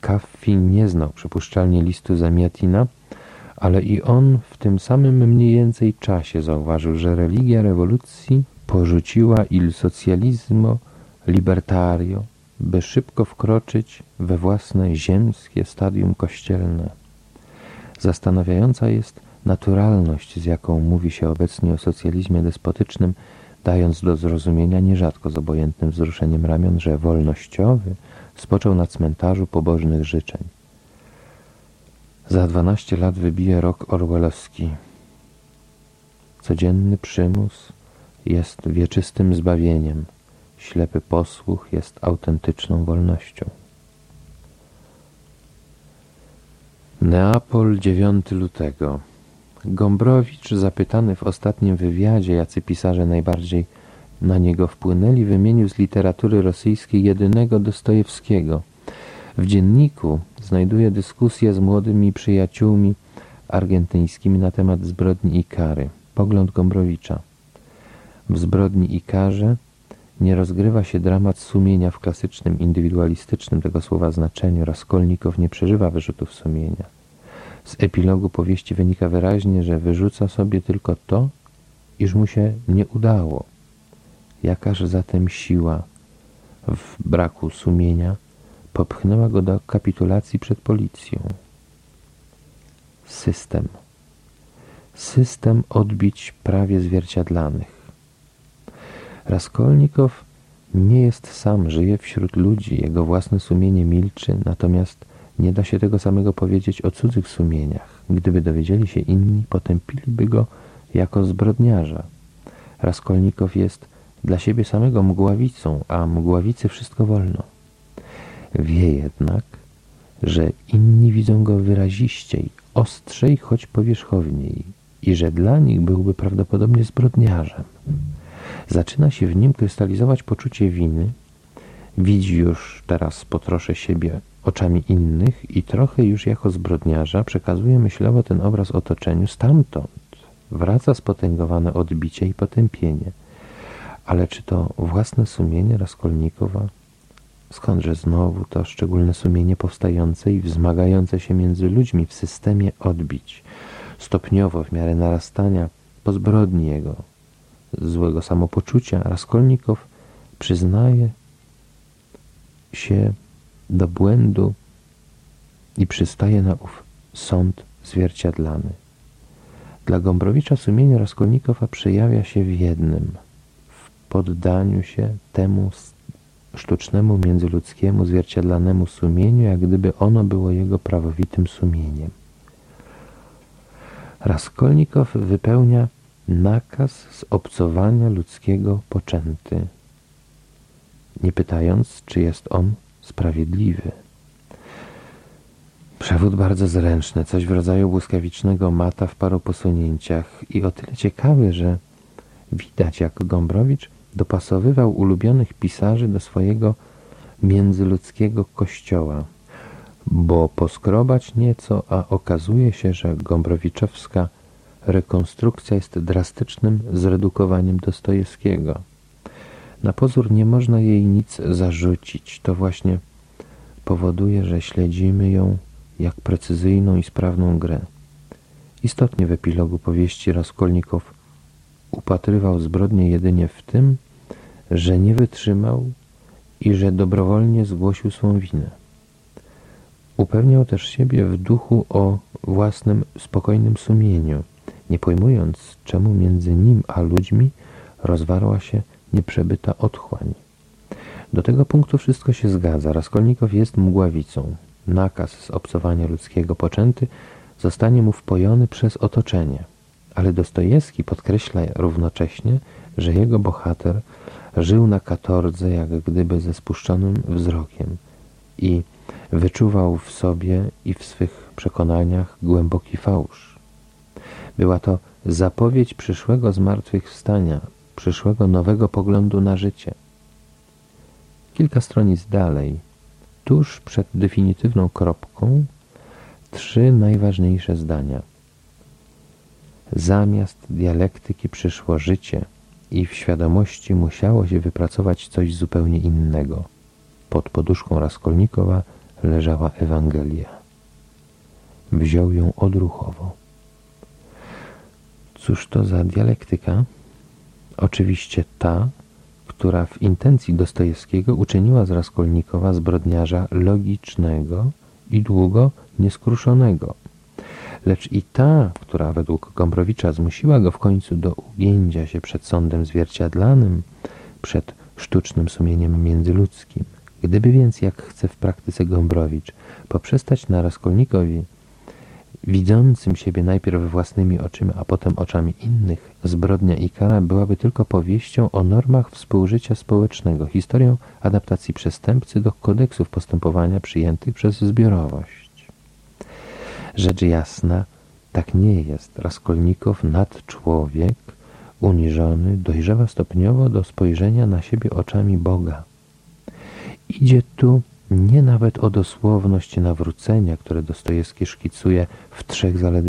Kaffi nie znał przypuszczalnie listu Zamiatina, ale i on w tym samym mniej więcej czasie zauważył, że religia rewolucji porzuciła il socialismo libertario, by szybko wkroczyć we własne ziemskie stadium kościelne. Zastanawiająca jest naturalność, z jaką mówi się obecnie o socjalizmie despotycznym, dając do zrozumienia nierzadko z obojętnym wzruszeniem ramion, że wolnościowy spoczął na cmentarzu pobożnych życzeń. Za dwanaście lat wybije rok orwellowski. Codzienny przymus jest wieczystym zbawieniem, ślepy posłuch jest autentyczną wolnością. Neapol 9 lutego Gombrowicz, zapytany w ostatnim wywiadzie, jacy pisarze najbardziej na niego wpłynęli, wymienił z literatury rosyjskiej jedynego Dostojewskiego. W dzienniku znajduje dyskusję z młodymi przyjaciółmi argentyńskimi na temat zbrodni i kary. Pogląd Gombrowicza. W zbrodni i karze nie rozgrywa się dramat sumienia w klasycznym, indywidualistycznym tego słowa znaczeniu. Raskolnikow nie przeżywa wyrzutów sumienia. Z epilogu powieści wynika wyraźnie, że wyrzuca sobie tylko to, iż mu się nie udało. Jakaż zatem siła w braku sumienia popchnęła go do kapitulacji przed policją? System. System odbić prawie zwierciadlanych. Raskolnikow nie jest sam, żyje wśród ludzi, jego własne sumienie milczy, natomiast nie da się tego samego powiedzieć o cudzych sumieniach. Gdyby dowiedzieli się inni, potępiliby go jako zbrodniarza. Raskolnikow jest dla siebie samego mgławicą, a mgławicy wszystko wolno. Wie jednak, że inni widzą go wyraziściej, ostrzej, choć powierzchowniej i że dla nich byłby prawdopodobnie zbrodniarzem. Zaczyna się w nim krystalizować poczucie winy. Widzi już teraz po trosze siebie oczami innych i trochę już jako zbrodniarza przekazuje myślowo ten obraz otoczeniu stamtąd. Wraca spotęgowane odbicie i potępienie. Ale czy to własne sumienie Raskolnikowa? Skądże znowu to szczególne sumienie powstające i wzmagające się między ludźmi w systemie odbić, stopniowo w miarę narastania po zbrodni jego złego samopoczucia, Raskolnikow przyznaje się do błędu i przystaje na ów sąd zwierciadlany. Dla Gombrowicza sumienie Raskolnikowa przejawia się w jednym w poddaniu się temu sztucznemu międzyludzkiemu zwierciadlanemu sumieniu, jak gdyby ono było jego prawowitym sumieniem. Raskolnikow wypełnia nakaz z obcowania ludzkiego poczęty, nie pytając, czy jest on sprawiedliwy. Przewód bardzo zręczny, coś w rodzaju błyskawicznego mata w paru posunięciach i o tyle ciekawy, że widać jak Gombrowicz dopasowywał ulubionych pisarzy do swojego międzyludzkiego kościoła, bo poskrobać nieco, a okazuje się, że Gombrowiczowska rekonstrukcja jest drastycznym zredukowaniem Dostojewskiego. Na pozór nie można jej nic zarzucić. To właśnie powoduje, że śledzimy ją jak precyzyjną i sprawną grę. Istotnie w epilogu powieści Raskolnikow upatrywał zbrodnię jedynie w tym, że nie wytrzymał i że dobrowolnie zgłosił swą winę. Upewniał też siebie w duchu o własnym spokojnym sumieniu. nie pojmując, czemu między nim a ludźmi rozwarła się nieprzebyta otchłań. Do tego punktu wszystko się zgadza. Raskolnikow jest mgławicą. Nakaz z obcowania ludzkiego poczęty zostanie mu wpojony przez otoczenie. Ale Dostojewski podkreśla równocześnie, że jego bohater żył na katordze jak gdyby ze spuszczonym wzrokiem i wyczuwał w sobie i w swych przekonaniach głęboki fałsz. Była to zapowiedź przyszłego zmartwychwstania, przyszłego nowego poglądu na życie. Kilka stronic dalej, tuż przed definitywną kropką, trzy najważniejsze zdania. Zamiast dialektyki przyszło życie i w świadomości musiało się wypracować coś zupełnie innego. Pod poduszką Raskolnikowa leżała Ewangelia. Wziął ją odruchowo. Cóż to za dialektyka? Oczywiście ta, która w intencji Dostojewskiego uczyniła z Raskolnikowa zbrodniarza logicznego i długo nieskruszonego. Lecz i ta, która według Gombrowicza zmusiła go w końcu do ugięcia się przed sądem zwierciadlanym, przed sztucznym sumieniem międzyludzkim. Gdyby więc, jak chce w praktyce Gombrowicz, poprzestać na Raskolnikowi, widzącym siebie najpierw własnymi oczyma, a potem oczami innych, zbrodnia i kara byłaby tylko powieścią o normach współżycia społecznego, historią adaptacji przestępcy do kodeksów postępowania przyjętych przez zbiorowość. Rzecz jasna, tak nie jest. Raskolnikow, nadczłowiek, uniżony, dojrzewa stopniowo do spojrzenia na siebie oczami Boga. Idzie tu nie nawet o dosłowność nawrócenia, które Dostojewski szkicuje w trzech zaledwie